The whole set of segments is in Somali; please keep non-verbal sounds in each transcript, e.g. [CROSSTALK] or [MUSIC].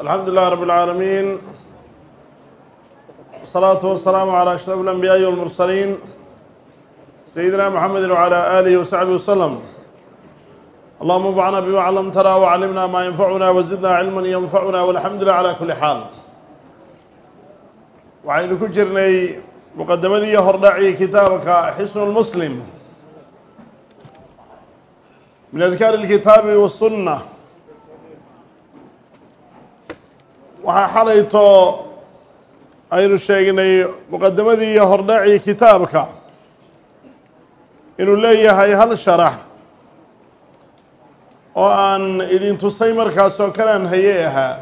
alxamdu lilah rab اlcaalamiin wsalaatu wasalaamu calى ashraf اlanbiyaaءi walmursaliin sayidina mxamedi wعalى alihi wasaxbi waslm allahuma anfacna bima clamtana wclimna ma yanfacuna wazidna cilma yanfacuna walxamdu lilah calى kuli xaal waxaynu ku jirnay muqadamadii hordhaci kitaabka xisnu lmuslim min adkaar اlkitaabi waالsunna waxaa xalayto aynu sheegnay muqadamadii iyo hordhacii kitaabka. Inuu leeyahay hal sharax oo aan idin tusay markaasoo kalaan haye ahaa.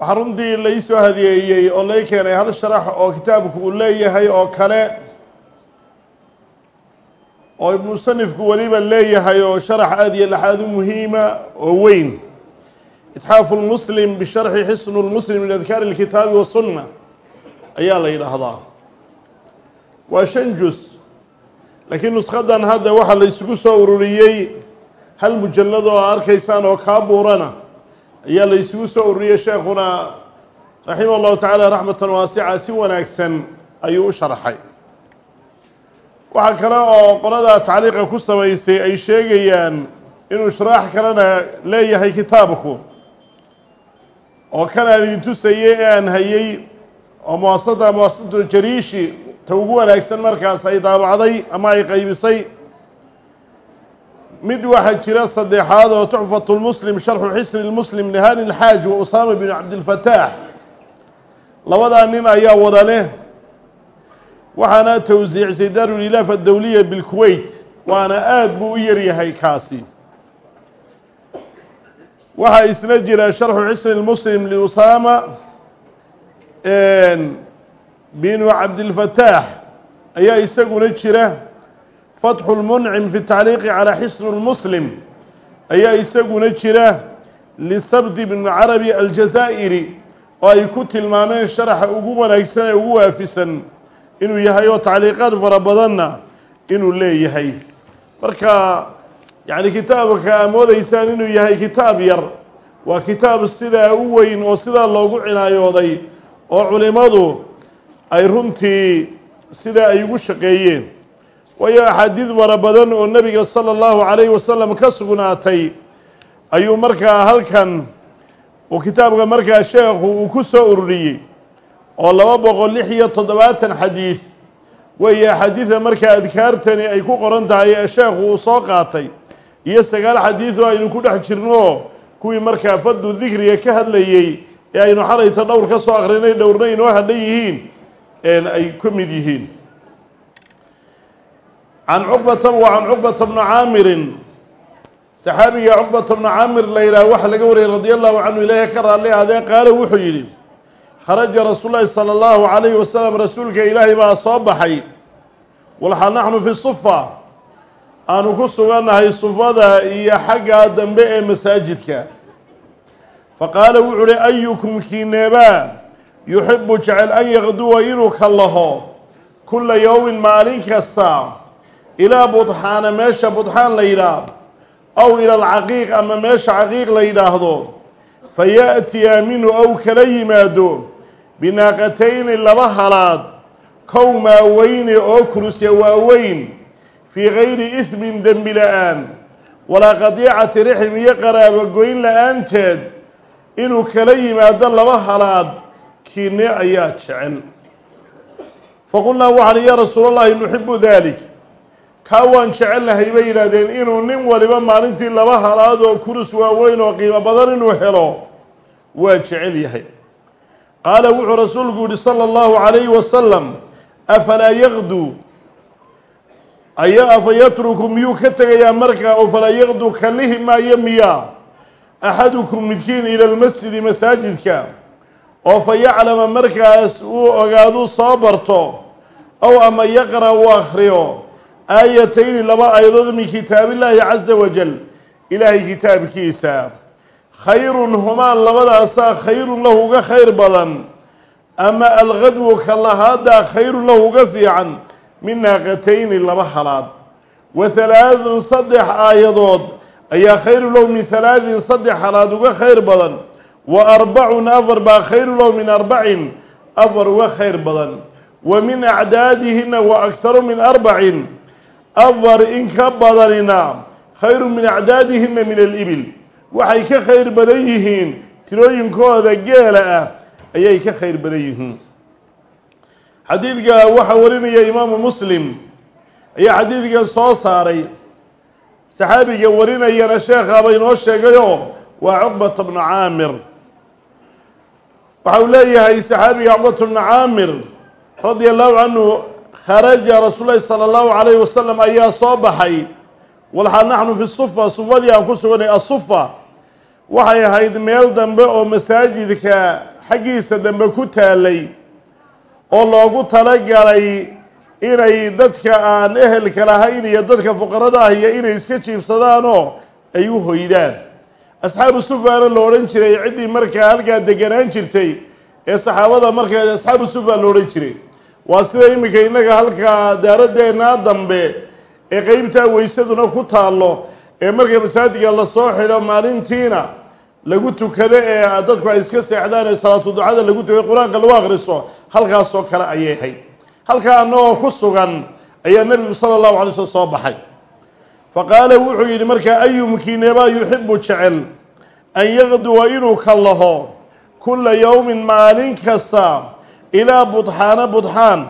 Waxaa runtii laysoo hadiyeeyey oo lay keenay hal sharax oo kitaabku uu leeyahay oo kale oo musanifku weliba leeyahay oo sharax aada iyo laxaad u muhiima oo weyn itxaafu lmuslim bisharxi xisnu lmuslim min adkaari اlkitaabi wasunna ayaa la yidhaahdaa waa shan jus laakiin nuskadan hadda waxaa la isugu soo ururiyey hal mujallad oo arkaysaan oo kaa buurana ayaa la isugu soo ururiyey sheekuna raximah اllahu tacaala raxmatan waasica si wanaagsan ayuu u sharxay waxaa kale oo qolada tacliiqa ku samaysay ay sheegayaan inuu shraax kalena leeyahay kitaabku oo kan idin tusayey ee aan hayey oo muasada muasadu jariishi ta ugu wanaagsan markaas ay daabacday ama ay qaybisay. Mid waxaa jira saddexaad oo tuxfat lmuslim sharxu xisni lmuslim lihani lxaaj wa usaama bn cabdilfataax labadaa nin ayaa wada leh. Waxaana towsiicisay daarulilaaf adowliya bilkuweyt waana aada buu u yaryahay kaasi waxaa isna jira sharxu xisni lmuslim liusaama binu cabdilfataax ayaa isaguna jira. Fatxu lmuncim fi tacliiqi calaa xisni lmuslim ayaa isaguna jira. Lisabti bn carabi aljazaa'iri. Oo ay ku tilmaameen sharaxa ugu wanaagsan ee ugu waafisan. Inuu yahay oo tacliiqaad fara badanna inuu leeyahay. Marka yacni kitaabka aa moodaysaan inuu yahay kitaab yar. Waa kitaab sidaa u weyn oo sidaa loogu cinaayooday oo culimmadu ay runtii sidaa ay ugu shaqeeyeen. Waayo axaadiid fara badan oo nebiga sala allahu calayhi wasalam ka sugnaatay ayuu markaa halkan uu kitaabka markaa sheekhu uu ku soo ururiyey oo laba boqol lix iyo toddobaatan xadiid weeye axaadiida markaa adkaartani ay ku qoran tahay ee sheekhu uu soo qaatay iyo sagaal xadiid oo aynu ku dhex jirno kuwii markaa faddu dikriga ka hadlayey ee aynu xalayta dhowr ka soo akhrinay dhowrna inoo hadhan yihiin ay ka mid yihiin. Can cuqbata wa can cuqbata bna caamirin. Saxaabiga cuqbata bna caamir la yidhaah waxaa laga wariyey radia allahu canhu ilaahi ka raalli aadee qaala wuxuu yidhi kharaja rasuul lahi sala allahu calayhi wasalam rasuulka ilaahay baa soo baxay. Walxa naxnu fi sufa aanu ku sugannahay sufada iyo xagga dambe ee masaajidka. Faqaala wuxu uhi ayukum kiineebaa yuxibu jecel an yaqduwa inuu ka laho kula yowmin maalin kasta. Ilaa budxaana meesha budxaan la yidhaah aw ila alcaqiiq ama meesha caqiiq la yidhaahdo fayaأtiya minhu ow kala yimaado binaaqatayni laba halaad kow maaweyne oo kurusya waaweyn fii gayri ismin dembi la'aan walaa qadiicati rixm iyo qaraabogoyn la'aanteed inuu kala yimaado laba halaad kiine ayaa jecel. Faqulnaa waxaan yaa rasuulallaahi nuxibu daalik kaa waan jecelnahay bay yidhaahdeen inuu nin waliba maalintii laba halaad oo kurus waaweyn oo qiimo badan inuu helo waa jecel yahay. Qaala wuxuu rasuulku yihi sala allahu calayhi wasalam afalaa yaqduu aya afa yatruku miyuu ka tegayaa markaa oo falaa yaqdu kalihi maayo miyaa axadukum midkiin ila lmasjidi masaajidka. Oo fa yaclama markaas uu ogaadu soo barto ow ama yaqra uu akhriyo aayatayni laba aayadood min kitaabillaahi caza wajal ilaahay kitaabkiisa. Khayrun humaan labadaasaa khayrun lahu uga khayr badan. Ama algadwu ka lahaadaa khayrun lahu uga fiican min naaqatayni laba halaad. Wa halaathun saddex aayadood ayaa khayru low min halaadin saddex halaad uga khayr badan. Wa arbacun afar baa khayru low min arbacin afar uga khayr badan. Wa min acdaadihina wa akharu min arbacin afar in ka badanina khayru min acdaadihina min alibil. Waxay ka khayr badan yihiin tirooyinkooda geela ah ayay ka khayr badan yihiin xadiidka waxaa warinaya imaamu muslim ayaa xadiidkan soo saaray. Saxaabiga warinayana sheekhaaba inoo sheegayo waa cuqbata bnu caamir. Waxa uu leeyahay saxaabiga cuqbata bnu caamir radia allahu canhu kharaja rasuul lahi salى اllahu alayh wasalam ayaa soo baxay. Walxaa naxnu fi sufa sufadii aan ku suganay asufa waxay ahayd meel dambe oo masaajidka xaggiisa dambe ku taalay oo loogu talagalay inay dadka aan ehelka lahayn iyo dadka fuqarada ah iyo inay iska jiibsadaanoo ay u hoydaan. Asxaabu sufaana la odhan jiray ciddii markaa halkaa deganaan jirtay ee saxaabada markaa asxaabu sufa la odhan jiray. Waa sida iminka innaga halkaa daaraddeennaa dambe ee qeybtaa weysaduna ku taallo ee marka masaajidka la soo xidho maalintiina lagu tukado ee dadku ay iska seexdaan ee salaatu ducada lagu tukado qur'aanka lagu akhriso halkaasoo kale ayay ahayd. Halkaa annagoo ku sugan ayaa nebigu sala allahu alay slm soo baxay. Fa qaala wuxuu yidhi markaa ayumkiinebaa yuxibu jecel an yaqduwa inuu kallaho kulla yowmin maalin kasta ilaa budxaana budxaan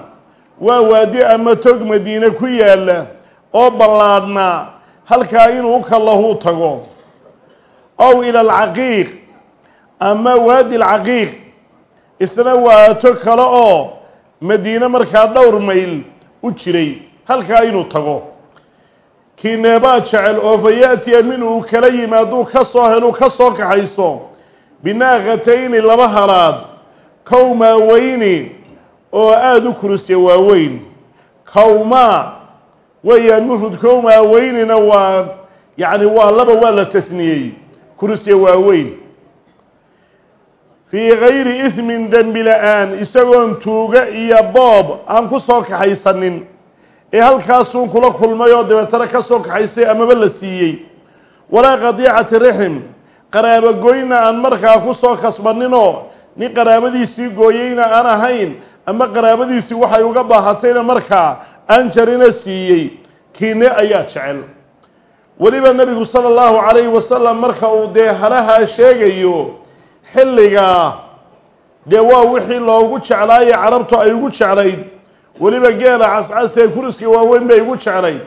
waa waadi ama tog madiine ku yaalla oo ballaadhnaa halkaa inuu kallahu tago ow ila alcaqiiq ama waadi alcaqiiq isna waato kale oo madiine markaa dhowr mayl u jiray halkaa inuu tago. Kiineebaa jecel oo fa yaatiya min uu kala yimaaduu ka soo helu ka soo kaxayso binaaqatayni laba halaad kowmaa weyni oo aada u kurusya waaweyn kowmaa weeyaan mufrud kowmaa weynina waa yacni waa laba waa la tasniyey kurusya waaweyn. Fii gayri ismin dembi la'aan isagoon tuuga iyo boob aan ku soo kaxaysanin. Ee halkaasuun kula kulmay oo dabeetana ka soo kaxaysay amaba la siiyey. Walaa qadiicati rixim qaraabogoyna aan markaa ku soo kasbaninoo nin qaraabadiisii gooyeyna aan ahayn ama qaraabadiisii waxay uga baahatayna markaa aan jarina siiyey. Kiine ayaa jecel weliba nebigu sala allahu calayhi wasalam marka uu dee halahaa sheegayo xilligaa dee waa wixii loogu jeclaaye carabtu ay ugu jeclayd. Weliba geela cascas ee kuriska waaweyn bay ugu jeclayd.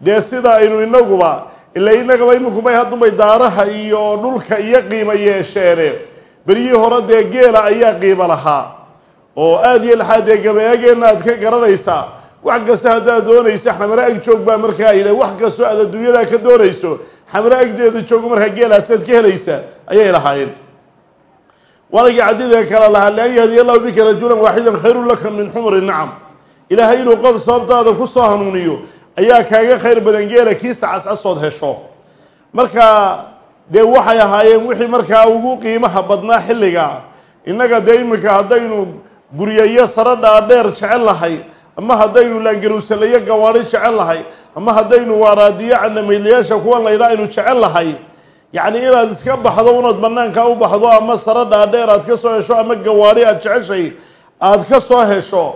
Dee sida aynu inaguba ila inagaba iminkubay haddunbay daaraha iyo dhulka iyo qiimo yeesheene. Beryihii hore dee geela ayaa qiimo lahaa. Oo aada iyo laxaa dee gabayaageenna aad ka garanaysaa wax kasta haddaad doonayso xamare ag joog baa markaa ile wax kastoo aad adduunyadaa ka doonayso xamare agdeeda joogo markaa geelaasaad ka helaysaa ayay lahaayeen. Waanagii cadida kale lahaa lian yahdiya allahu bika rajulan waaxidan khayrun laka min xumri nacam. Ilaahay inuu qof sababtaada ku soo hanuuniyo ayaa kaaga khayr badan geela kiisa cascasood hesho. Marka dee waxay ahaayeen wixii markaa ugu qiimaha badnaa xilliga innaga dee iminka haddaynu guryayo saro dhaadheer jecel lahay ama haddaynu laangaruusalayo gawaadhi jecel lahay ama haddaynu waaraadiyo canamaylayaasha kuwan laydhaa aynu jecel lahay yacni inaad iska baxdo unaad banaanka u baxdo ama saro dhaadheer aad ka soo hesho ama gawaadhi aad jeceshay aad ka soo hesho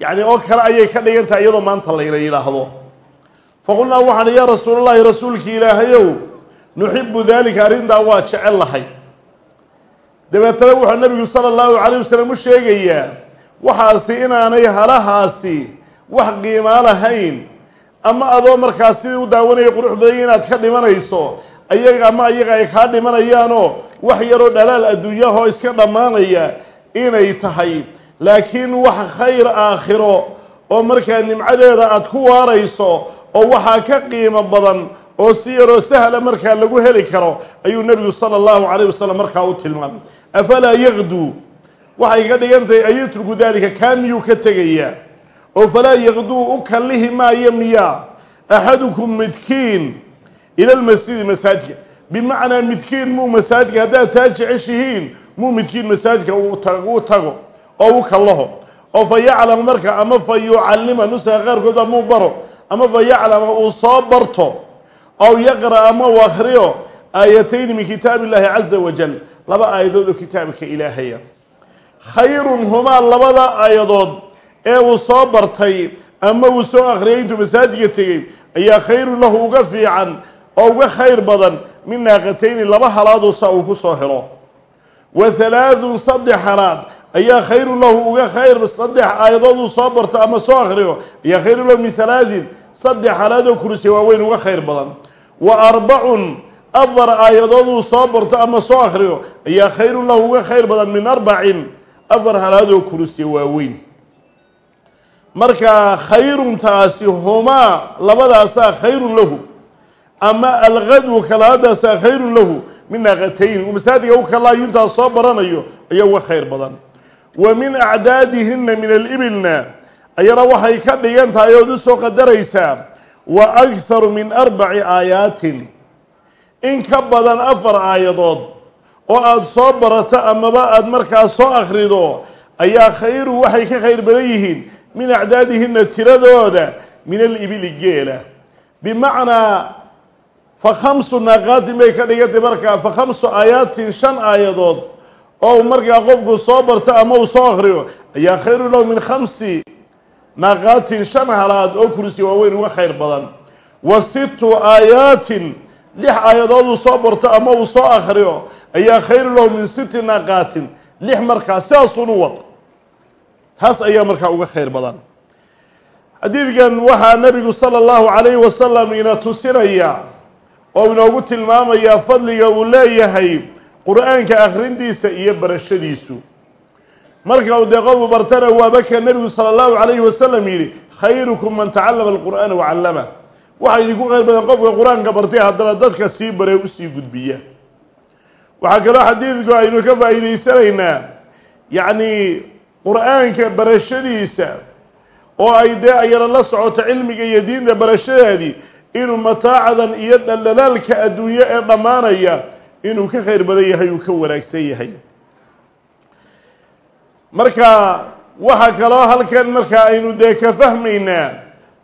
yacni oo kale ayay ka dhigan tahay iyadoo maanta layla yidhaahdo. Faqulnaa waxaan yaa rasuulallaahi rasuulki ilaahayow nuxibu daalika arrintaa waa jecel lahay dabeetana wuxuu nabigu sala allahu calayh wasalam u sheegayaa waxaasi inaanay halahaasi wax qiimaa lahayn. Ama adoo markaa sidii u daawanaya qurux badanya inaad ka dhimanayso ayaga ama ayaga ay kaa dhimanayaanoo wax yaroo dhalaal adduunyahoo iska dhammaanaya inay tahay. Laakiin wax khayr aakhiro oo markaa nimcadeeda aad ku waarayso oo waxaa ka qiimo badan oo si yaroo sahla markaa lagu heli karo ayuu nebigu sala allahu calayh wasalam markaa u tilmaamay. Afalaa yaqduu waxay ka dhigan tahay an yatruku daalika kaa miyuu ka tegayaa? Oo falaa yaqduu u kallihi maayo miyaa axadukum midkiin ila lmasjidi masaajidka. Bimacnaa midkiin muu masaajidka haddaad taa jeceshihiin muu midkiin masaajidka uu tago oo u kallaho oo fa yaclama marka ama fa yucallima nusaga qaarkood amuu baro ama fa yaclama uu soo barto ow yaqra' ama u akhriyo aayatayni min kitaabi illaahi caza wajal laba aayadood oo kitaabka ilaahaya khayrun humaa labada aayadood ee uu soo bartay ama uu soo akhriyay intuu masaajidka tegey ayaa khayrun lahu uga fiican oo uga khayr badan min naaqatayni laba halaaduusa uu ku soo helo. Wa halaathun saddex halaad ayaa khayrun lahu uga khayr saddex aayadood uu soo barto ama soo akhriyo ayaa khayrun lahu min halaatin saddex halaadoo kursiya waaweyn uga khayr badan. Wa arbacun afar aayadood uu soo barto ama soo akhriyo ayaa khayrun lahu uga khayr badan min arbacin afar halaadoo kursiya waaweyn. Marka khayruntaasi humaa labadaasaa khayrun lahu ama algadwu kalaadaasaa khayrun lahu min naaqatayn. Uu masaajidka u kalaayo soo baranayo ayaa uga khayr badan. Wa min acdaadihina min alibilna ayana waxay ka dhigan tahay ood u soo qadaraysaa wa akharu min arbaci aayaatin. In ka badan afar aayadood oo aada soo barato amaba aada markaas soo akhrido ayaa khayru waxay ka khayr badan yihiin min acdaadihina tiradooda min alibili geela. Bimacnaa fa khamsu naaqaatin bay ka dhigantay markaa fa khamsu aayaatin shan aayadood oo markaa qofku soo barto ama uu soo akhriyo ayaa khayru lahu min khamsi naaqaatin shan halaad oo kursi waaweyn uga khayr badan. Wa sittu aayaatin lix aayadood uu soo barto ama uu soo akhriyo ayaa khayru lahu min sitti naaqaatin lix markaa sidaasunu wad. Taas ayaa markaa uga khayr badan. Xadiidkan waxaa nebigu sala allahu calayhi wasalam ina tusinaya oo inoogu tilmaamayaa fadliga uu leeyahay qur'aanka akhrintiisa iyo barashadiisu. Marka uu dee qofu bartana waaba ka nebigu sala allahu calayhi wasalam yidhi khayrukum man tacallama alqur'aana wacallama waxaa idinku khayr badan qofka qur'aanka bartay haddana dadka sii bare u sii gudbiya. Waxaa kaloo xadiidku aynu ka faa'iidaysanaynaa yacni qur'aanka barashadiisa oo ay dee ayana la socoto cilmiga iyo diinta barashadeedii inuu mataacadan iyo dhaldhalaalka adduunyo ee dhammaanaya inuu ka khayr badan yahay uu ka wanaagsan yahay. Marka waxaa kaloo halkan markaa aynu dee ka fahmaynaa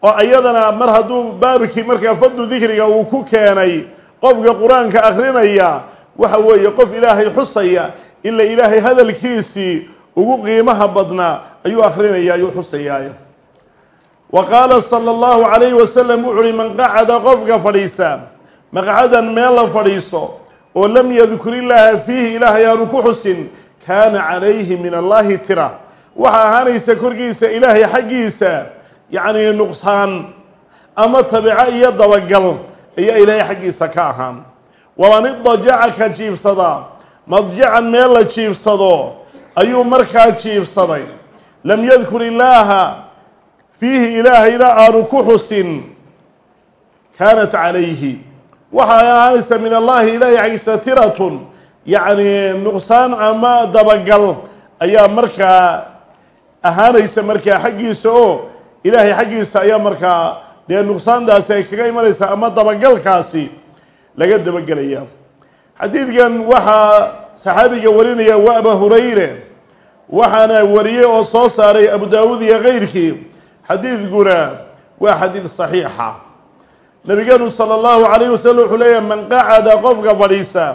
oo ayadana mar hadduu baabkii markaa fadlu dikriga uu ku keenay qofka qur'aanka akrinaya waxa weeye qof ilaahay xusaya ila ilaahay hadalkiisii ugu qiimaha badnaa ayuu akrinaya ayuu xusayaa wa qaala sala allahu calayhi wasalam wuxu uhi man qacada qofka fadhiisa maqcadan meel la fadhiiso oo lam yadkur illaaha fiihi ilaahay aanu ku xusin kaana calayhi min allahi tira. Waxaa ahaanaysa korkiisa ilaahay xaggiisa yacni nuqsaan ama tabico iyo dabagal ayaa ilaahay xaggiisa ka ahaan. Waman idajaca ka jiibsadaa madjacan meel la jiibsado ayuu markaa jiibsaday. Lam yadkur illaaha fiihi ilaahayna aanu ku xusin. Kaanat calayhi. Waxay ahaanaysa min allahi ilaahay xaggiisa tiratun. Yacni nuqsaan ama dabagal ayaa markaa ahaanaysa markaa xaggiisa oo ilaahay xaggiisa ayaa markaa dee nuqsaantaasi ay kaga imanaysaa ama dabagalkaasi laga dabagelaya xadiidkan waxaa saxaabiga warinaya waa aba hurayre waxaana wariyey oo soo saaray abu daawuud iyo keyrkii xadiidkuna waa xadiid saxiixa. Nabigeenu sala allahu calayh wasalam wuxuu leeyahay man qacada qofka fadhiisa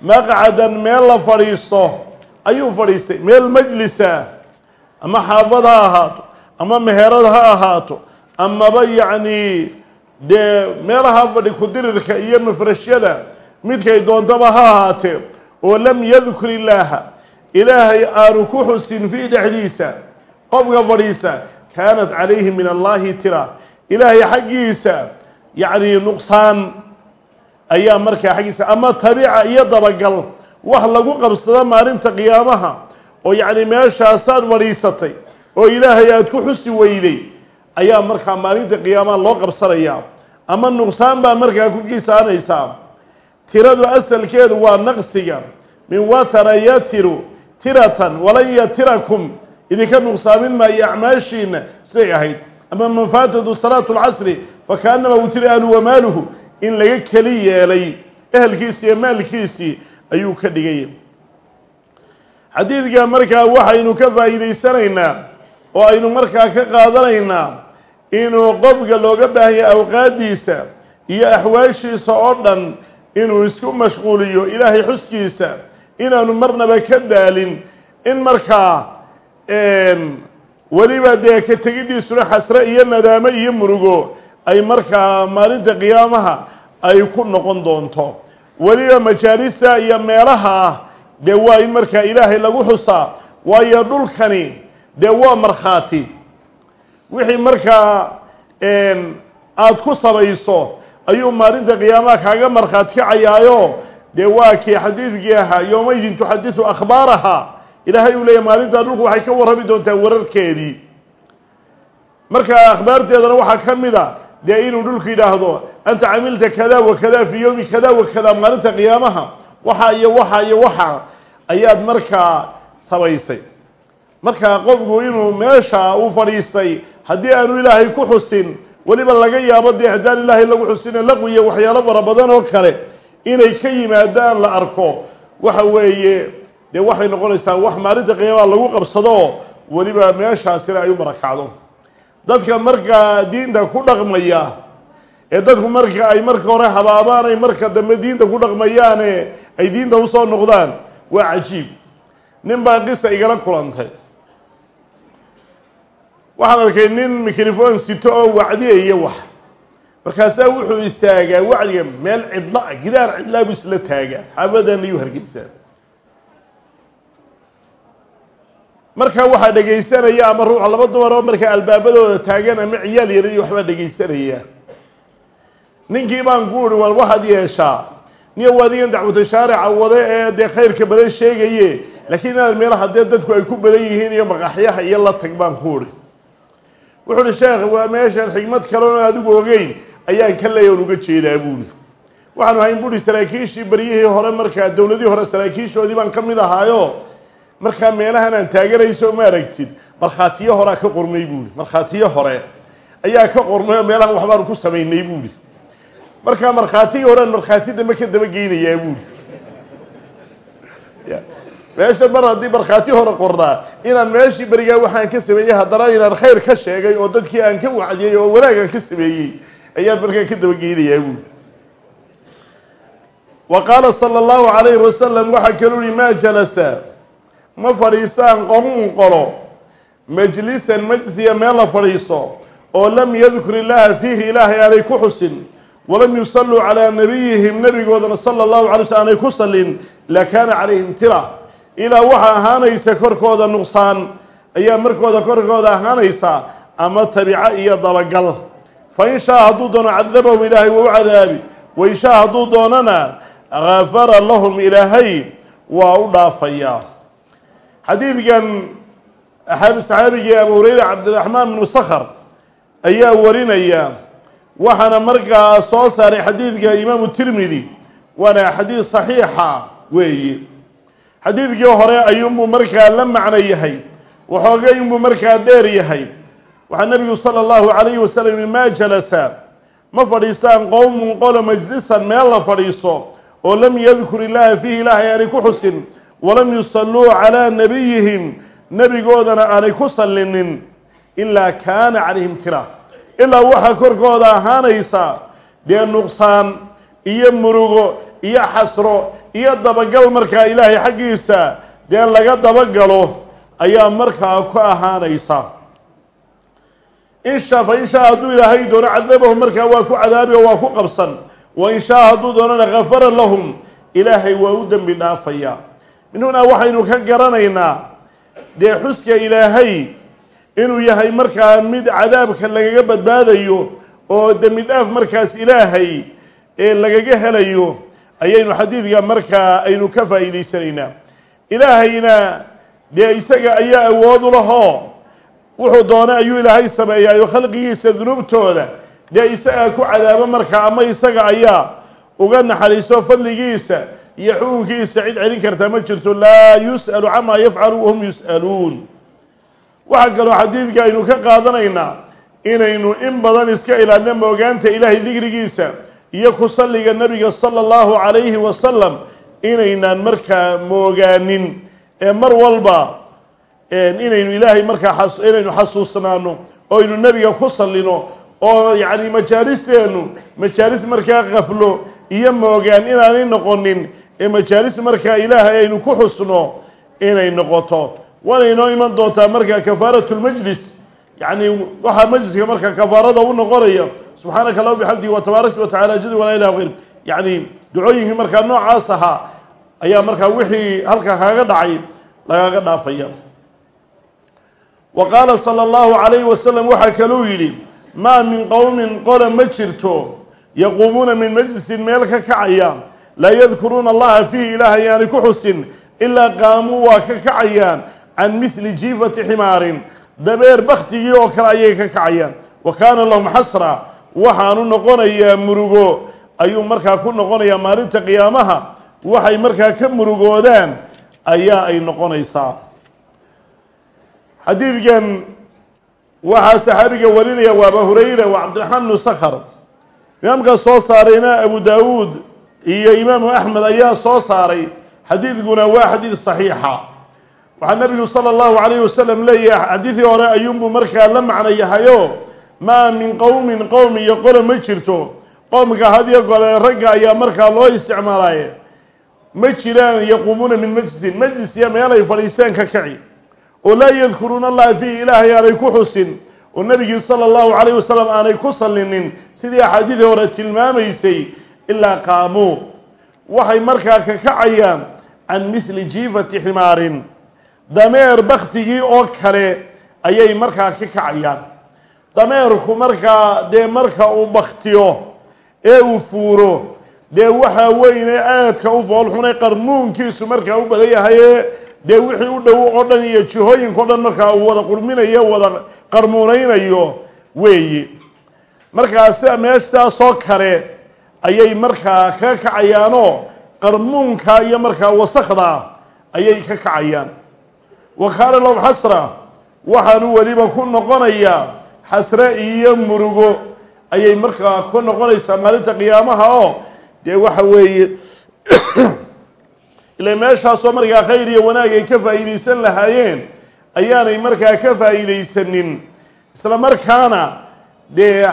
maqcadan meel la fadhiisto ayuu fadhiistay meel majlisa ama xaafad ha ahaato ama meherad ha ahaato. Amaba yacni dee meelaha fadhi kudirirka iyo mafrashyada midkay doontaba ha ahaatee oo lam yadkur illaaha. Ilaahay aanu ku xusin fii dhexdiisa qofka fadhiisa kaanat calayhi min allahi tira. Ilaahay xaggiisa yacni nuqsaan ayaa markaa xaggiisa. Ama tabica iyo dabagal wax lagu qabsado maalinta qiyaamaha oo yacni meeshaasaad fadhiisatay oo ilaahay aada ku xusi weyday ayaa markaa maalinta qiyaamaha loo qabsanayaa ama nuqsaan baa markaa korkiisa aanaysaa tiradu asalkeedu waa naqsiga. Min watara yatiru tiratan walan yatirakum. Idinka nuqsaamin maayo acmaashiina siday ahayd. Ama man faatadu salaatu lcasri fakaanama utira ahlu wamaaluhu in laga keli yeelay. Ehelkiisii iyo maalkiisii ayuu ka dhigay. Xadiidka markaa waxaynu ka faa'iidaysanaynaa oo aynu markaa ka qaadanaynaa inuu qofka looga baahanya awqaadiisa iyo axwaashiisa oo dhan inuu isku mashquuliyo ilaahay xuskiisa inaanu marnaba ka daalin in markaa weliba dee ka tegidhiisuna xasre iyo nadaamo iyo murugo ay markaa maalinta qiyaamaha ay ku noqon doonto. Weliba majaalista iyo meelaha ah dee waa in markaa ilaahay lagu xusaa waayo dhulkani dee waa markhaati. Wixii markaa aada ku sabayso ayuu maalinta qiyaamaha kaaga markhaati kacayaayo dee waa kii xadiidkii ahaa yowmaydin tuxadisu akhbaaraha. Ilaahay uu leeyahy maalintaa dhulku waxay ka warrami doontaa wararkeedii. Marka akhbaarteedana waxaa ka mid a dee inuu dhulku yidhaahdo anta camilta kada wa kada fii yowmi kada wa kada maalinta qiyaamaha. Waxa iyo waxa iyo waxa ayaad markaa samaysay marka qofku inuu meesha u fadhiistay haddii aanu ilaahay ku xusin weliba laga yaabo dee haddaan ilaahay lagu xusine laqwiya waxyaalo fara badan oo kale inay ka yimaadaan la arko. Waxa weeye dee waxay noqonaysaa wax maalinta qiyaamaha lagu qabsado weliba meeshaasina ay u barakacdo dadka markaa diinta ku dhaqmaya ee dadku marka ay marka hore habaabaan ay marka dambe diinta ku dhaqmayaane ay diinta u soo noqdaan waa cajiib. Nin baa qisa igala kulantay waxaan arkay nin microphone sito oo wacdiyaya wax. Markaasaa wuxuu istaagaa wacdiga meel cidla gidaar cidlaa buu isla taagaa. Xaabadan ayuu hargeysaa. Markaa waxaa dhegaysanaya ama ruux laba dumar oo markaa albaabadooda taagan ama ciyaal yar iyo waxbaa dhegaysanaya ninkii baan ku uhi wal waxaad yeeshaa? Niyo adigan dacwata shaarica wade ee dee khayrka badan sheegaye laakiin inaad meelaha dee dadku ay ku badan yihiin iyo maqaxyaha iyo la tag baan ku uhi wuxuu sheekh waa meeshan xigmad kaleon adigu ogeyn. Ayaan ka leeya uga jeedaa buuhi waxaanu hayn buuhi saraakiishii baryihii hore markaa dowladihii hore saraakiishoodii baan ka mid ahaayo. Markaa meelahan aan taaganayso ma aragtid markhaatiyo horea ka qormay buuhi markhaatiyo hore ayaa ka qormay oo meelahan waxbaanu ku samaynay buuhi markaa markhaatigii horean markhaati dambe ka daba geynayaa buuhi meesha mar haddii markhaati hore qornaa inaan meeshii berigaa waxaan ka sameeyey haddana inaan khayr ka sheegay oo dadkii aan ka wacdiyey oo wanaagaan ka sameeyey ayaan markaa ka daba geynayaa buuhi wa qaala sala allahu calayhi wasalam waxaa kaluu maa jalasa? Ma fadhiisaan qomun qolo? Majlisan majsiya meel la fadhiiso oo lam yadkur illaaha fiihi ilaahay aanay ku xusin walam yusalluu calaa nabiyihim nabigoodana sala allahu alay slm aanay ku sallin lakaana calayhim ilaa waxaa ahaanaysa korkooda nuqsaan ayaa markooda korkooda ahaanaysa ama tabico iyo dabagal fa in shaa hadduu doono cadabahum ilaahay waa u cadaabi wain shaa hadduu doonana gafara lahum ilaahay waa u dhaafayaa xadiidkan saxaabigii abu hureyre cabdiraxmaan bnu sakhr ayaa warinaya waxaana markaa soo saaray xadiidka imaamu tirmidi waana xadiid saxiixa weeye xadiidkii hore ayuunbuu markaa la macno yahay waxoogay unbuu markaa dheer yahay. Waxaa nebigu sala allahu calayhi wasalam yihi maa jalasa? Ma fadhiistaan qowmun qolo majlisan meel la fadhiiso oo lam yadkur illaaha fiihi ilaahay aanay ku xusin walam yusalluu calaa nabiyihim nebigoodana aanay ku sallinin ilaa kaana calayhim tira. Ilaa waxaa korkooda ahaanaysa dee nuqsaan iyo murugo iyo xasro iyo dabagal markaa ilaahay xaggiisa dee laga dabagalo ayaa markaa ku ahaanaysa. Insha fa in shaa hadduu ilaahay doono cadabahu markaa waa ku cadaabi oo waa ku qabsan. Wa in shaa hadduu doonana gafara lahum ilaahay waa u dembi dhaafaya. Min waxaynu ka garanaynaa dee xuska ilaahay inuu yahay markaa mid cadaabka lagaga badbaadayo oo dembi dhaaf markaas ilaahay ee lagaga helayo ayaynu xadiidka markaa aynu ka faa'iidaysanaynaa. Ilaahayna dee isaga ayaa awood u lahoo wuxuu doona ayuu ilaahay sameeyaayo khalqigiisa dunuubtooda. Dee isagaa ku cadaabo markaa ama isaga ayaa uga naxariiso fadligiisa iyo xukunkiisa cid celin kartaa ma jirto. Laa yus'alu camaa yafcalu wahum yus'aluun. Waxaa kaloo xadiidka aynu ka qaadanaynaa inaynu in badan iska ilaalino moogaanta ilaahay dikrigiisa iyo ku salliga nebiga sala allahu calayhi wasalam inaynaan markaa moogaanin. Ee mar walba inaynu ilaahay markaa inaynu xasuusnaano oo aynu nebiga ku sallino oo yacni majaalisteennu majaalis markaa kaflo iyo moogaan inaanay noqonin ee majaalis markaa ilaahay aynu ku xusno inay noqoto. Waana inoo iman doontaa markaa kafaaratulmajlis yacni waxaa majliska markaa kafaarada u noqonaya subxaanaka allah bixamdihi wa tabaarak wa tacala jadu walaa ilaha hayr yacni ducooyinkii markaa noocaas ahaa ayaa markaa wixii halkaa kaaga dhacay lagaaga dhaafaya. Wa qaala sala allahu calayhi wasalam waxaa kaluu yidhi maa min qowmin qola ma jirto yaquumuuna min majlisin meel ka kacaya laa yadkuruuna allaha fiihi ilaah ayaanay ku xusin ilaa qaamuu waa ka kacayaan can mithli jiifati ximaarin dabeer baktigii oo kale ayay ka kacayaan. Wa kaana lahum xasra waxaanu noqonayaa murugo. Ayuu markaa ku noqonayaa maalinta qiyaamaha. Waxay markaa ka murugoodaan ayaa ay noqonaysaa. Xadiidkan waxaa saxaabiga warinaya waa aba hurayra waa cabdiraxmaan bnu sakhr imaamka soo saarayna abu daawuud iyo imaamu axmed ayaa soo saaray. Xadiidkuna waa xadiid saxiixa waxaa nabigu sala allahu calayhi wasalam leeyahay xadiidii hore ayuunbuu markaa la macno yahayo maa min qowmin qowm iyo qole ma jirto. Qowmka hadiyo gole ragga ayaa markaa loo isticmaalaye ma jiraan yaquumuuna min majlisin majlis iyo meel ay fadhiiseen ka kaci. Oo laa yadkuruuna allaha fiihi ilaahay aanay ku xusin. Oo nebigii sala allahu calayh wasalam aanay ku sallinin. Sidii axaadiidii hore tilmaamaysay ilaa qaamuu. Waxay markaa ka kacayaan can mithli jiifati ximaarin dameer baktigii oo kale ayay markaa ka kacayaan. Dameerku markaa dee marka uu baktiyo ee uu fuuro dee waxaa weyne aadka u foolxunay qarmuunkiisu markaa u badan yahaye dee wixii u dhow oo dhan iyo jihooyinka o dhan markaa uu wada qurminayo wada qarmuunaynayo weeye markaa sida meeshaasoo kale ayay markaa kaga kacayaanoo qarmuunka iyo markaa wasakda ayay ka kacayaan wa kaana lahum xasra waxaanu weliba ku noqonayaa xasre iyo murugo. Ayay markaa ku noqonaysaa maalinta qiyaamaha oo dee waxa weeye [COUGHS] ila meeshaasoo markaa khayr iyo wanaag ay ka faa'iidaysan lahaayeen ayaanay markaa ka faa'iidaysanin. Isla markaana dee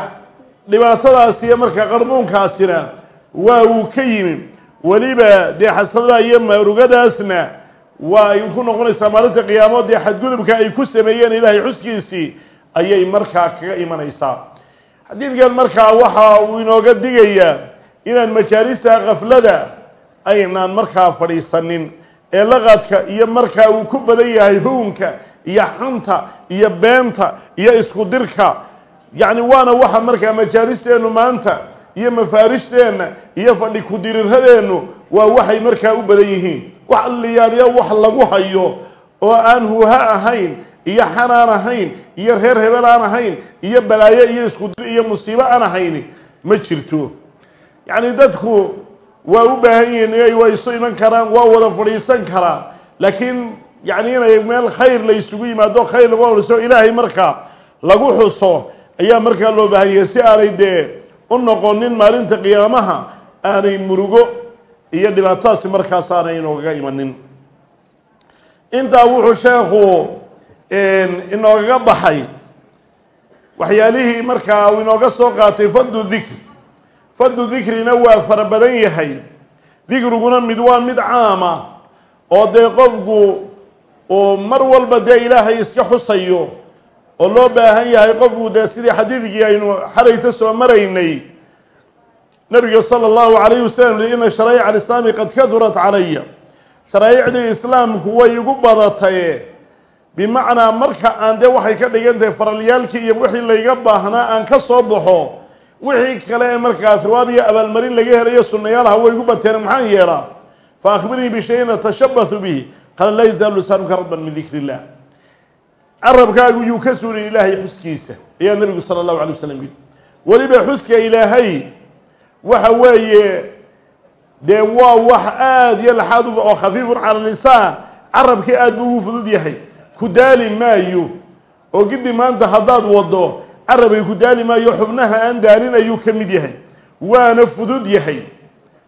dhibaatadaas iyo markaa qarmuunkaasina waa uu ka yimi weliba dee xasrada iyo marugadaasna waa ay ku noqonaysaa maalinta qiyaamo dee xadgudubka ay ku sameeyeen ilaahay xuskiisii ayay markaa kaga imanaysaa. Xadiidkan markaa waxa uu inooga digayaa inaan majaalista kaflada aynaan markaa fadhiisanin ee laqadka iyo markaa uu ku badan yahay huunka iyo xanta iyo beenta iyo isku dirka yacni waana waxa markaa majaalisteennu maanta iyo mafaarishteenna iyo fadhi ku-diriradeennu waa waxay markaa u badan yihiin. Wax liyaaliya wax lagu hayo oo aan huuha ahayn iyo xanaan ahayn iyo reer hebel aan ahayn iyo balaayo iyo iskudir iyo musiibo aan ahayni ma jirto. Yacni dadku waa u baahan yihiin waa isu iman karaan waa wada fadhiisan karaan. Laakiin yacni inay meel khayr la isugu yimaado khayr lagu awliso ilaahay markaa lagu xuso ayaa markaa loo baahan yahay si aanay dee u noqonin maalinta qiyaamaha aanay murugo iyo dhibaatadaasi markaas aanay inoogaga imanin. Intaa wuxuu sheekhu inoogaga baxay waxyaalihii markaa uu inooga soo qaatay fadlu dikr fadlu dikrina waa fara badan yahay. Dikriguna mid waa mid caama oo dee qofku uu mar walba dee ilaahay iska xusayo oo loo baahan yahay qofku dee sidii xadiidkii aynu xarayta soo maraynay nabiga sala allahu calayhi wasalam ina sharaa'ic alislaami qad kahurat calaya sharaaicdii islaamku way igu badataye bimacnaa marka aan dee waxay ka dhigan tahay faralyaalkii iyo wixii layga baahnaa aan ka soo baxo wixii kale ee markaa hawaab iyo abaalmarin laga helayo sunnayaalaha way igu bateen maxaan yeelaa? Fa akhbirnii bishayin atashabathu bihi. Qaala laa yazaalu lisaanuka radban min dikri illah carabkaagu yuu ka suulin ilaahay xuskiisa. Ayaa nabigu sala allahu alay wasalam yidhi weliba xuska ilaahay waxa weeye dee waa wax aada iyo laxaad oo khafiifun cala lisaan. Carabkii aad buu ugu fudud yahay. Ku daali maayo. Oo giddi maanta haddaad wado carabay ku daali maayo xubnaha aan daalin ayuu ka mid yahay. Waana fudud yahay.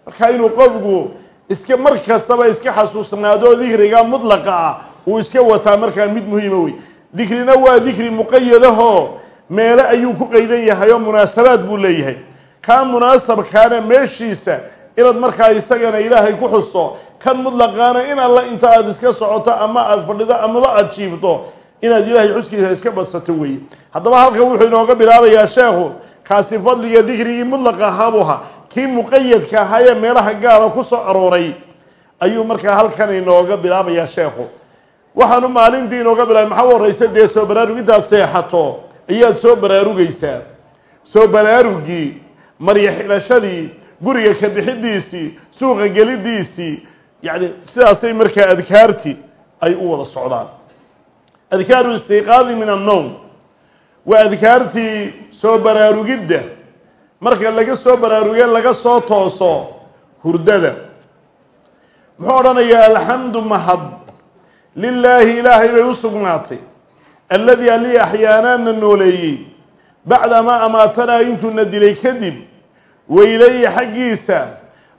Marka inuu qofku iska mar kastaba iska xasuusnaado dikriga mudlaqa ah uu iska wataa markaa mid muhiima wey dikrina waa dikri muqayadahoo meele ayuu ku qaydan yahay oo munaasabaad buu leeyahay kaa munaasabkaana meeshiisa inaad markaa isagana ilaahay ku xusto kan mutlaqaana in alla inta aada iska socoto ama aada fadhido amaba aada jiifto inaad ilaahay xuskiisa iska badsato weeye haddaba halkan wuxuu inooga bilaabayaa sheekhu kaasi fadliga dikrigii mudlaqa ahaabuha kii muqayadka ahaa ee meelaha gaara ku soo arooray ayuu markaa halkan inooga bilaabayaa sheekhu. Waxaanu maalintii inooga bilaabay maxaa u horeysa dee soo baraarug intaad seexato ayaad soo baraarugaysaa. Soo baraarugii marya xidhashadii guriga ka bixidiisii suuqa gelidiisii yacni sidaasay markaa adkaarti ay u wada socdaan. Adkaaru istiqaadi min annowm waa adkaartii soo baraarugidda. Marka laga soo baraarugee laga soo tooso hurdada. Muxuu odhanayaa alxamdu mahad. Lilaahi ilaahay bay u sugnaatay. Alladii allii axyaanaana nooleeyey bacdamaa amaatanaa intuuna dilay kadib weylayi xaggiisa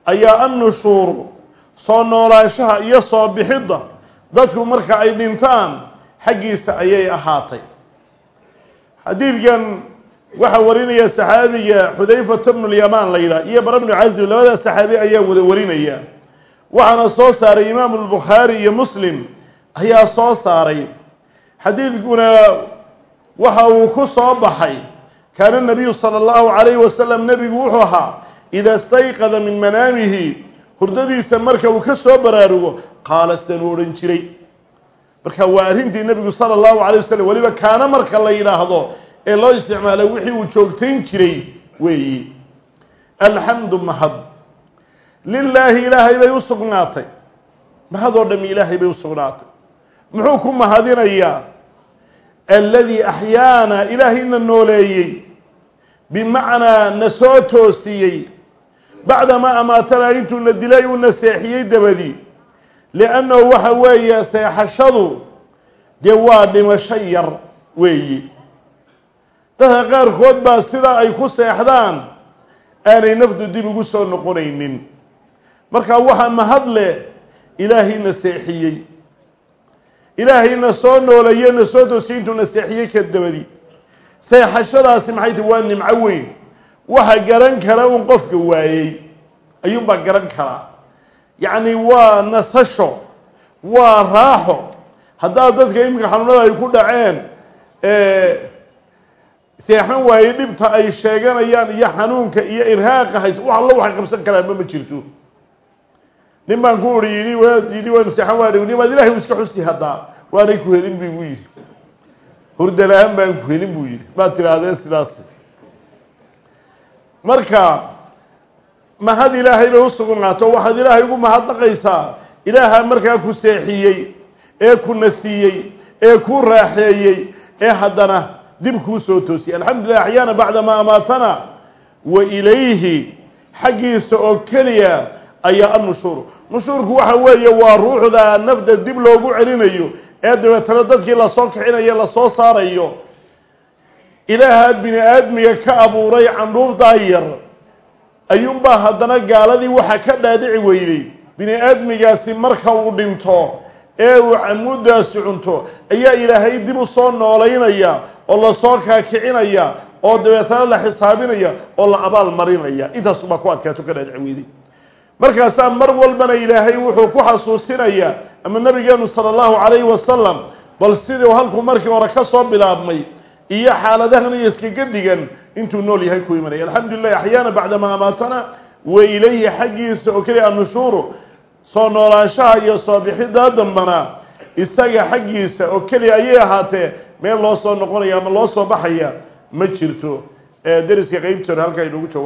ayaa annushuuru soo noolaanshaha iyo soo bixidda dadku marka ay dhintaan xaggiisa ayay ahaatay. Xadiidkan waxaa warinaya saxaabiga xudayfata bnu lyamaan la yidhaha iyo bara bnu casib labada saxaabi ayaa wada warinaya. Waxaana soo saaray imaamu lbukhaari iyo muslim ayaa soo saaray. Xadiidkuna waxa uu ku soo baxay kaana nabiyu sala allahu calayhi wasalam nebigu wuxuu ahaa idaa stayqada min manaamihi hurdadiisa marka uu ka soo baraarugo qaala sanuu odhan jiray marka waa arrintii nebigu sala allahu calay wasalam weliba kaana marka la yidhaahdo ee loo isticmaalay wixii uu joogtayn jiray weeyi alxamdu mahad lilaahi ilaahay bay u sugnaatay mahadoo dhami ilaahay bay u sugnaatay muxuu ku mahadinayaa alladii axyaana ilaahayna nooleeyey bimacnaa na soo toosiyey. Bacdamaa amaatanaa intuuna dilay uuna seexiyey dabadii. Liannahu waxa weeye seexashadu dee waa dhimasho yar weeyi. Dadka qaarkood baa sidaa ay ku seexdaan aanay nafdu dib ugu soo noqonaynin. Marka waxaa mahad leh ilaahayna seexiyey. Ilaahayna soo nooleeye na soo toosiyey intuuna seexiyey ka dabadi seexashadaasi maxay tahi waa nimco weyn. Waxa garan kara un qofka waayey. Ayuunbaa garan karaa yacni waa nasasho waa raaxo. Haddaad dadka iminka xanuunada ay ku dhaceen seexan waaye dhibta ay sheeganayaan iyo xanuunka iyo irhaaqa hays wax allo waxay qabsan karaanba ma jirto. Nin baan ku uri yidhi waad yidhi waynu seexan waadhi nin baad ilahay iska xusi haddaa. Waanay ku helin bu igu yidhi hurda la'aan baan ku helin buu yidhi. Maad tihaahdeen sidaas marka mahad ilaahay bay u sugnaato waxaad ilaahay ugu mahadnaqaysaa ilaaha markaa ku seexiyey ee ku nasiiyey ee ku raaxeeyey ee haddana dib kuu soo toosiyey. Alxamdulilah axyaana bacdamaa amaatana wa ilayhi xaggiisa oo keliya ayaa annushuur nushuurku waxa weeye waa ruuxda nafda dib loogu celinayo ee dabeetana dadkii la soo kixinayo la soo saarayo ilaaha bini aadmiga ka abuuray candhuufdaa yar ayuunbaa haddana gaaladii waxa ka dhaadhici weyday bini aadmigaasi marka uu dhinto ee uu camudaasi cunto ayaa ilaahay dib u soo noolaynaya oo la soo kaakicinaya oo dabeetana la xisaabinaya oo la abaal marinaya. Intaasubaa ku adkaato ka dhaadhici weyday markaasaa mar walbana ilaahay wuxuu ku xasuusinayaa ama nabigeenu sala allahu calayhi wasalam bal sidii halkuu markii hore ka soo bilaabmay iyo xaaladahan iyo iskagadigan intuu nool yahay ku imanaya alxamdulilah axyaana bacdamaa amaatana wa ilayhi xaggiisa oo keliya annushuuru soo noolaanshaha iyo soo bixiddaa dambana isaga xaggiisa oo keliya ayay ahaatee meel loo soo noqonaya ama loo soo baxaya ma jirto. Deriska qeybtoona halkaa inoogu joogo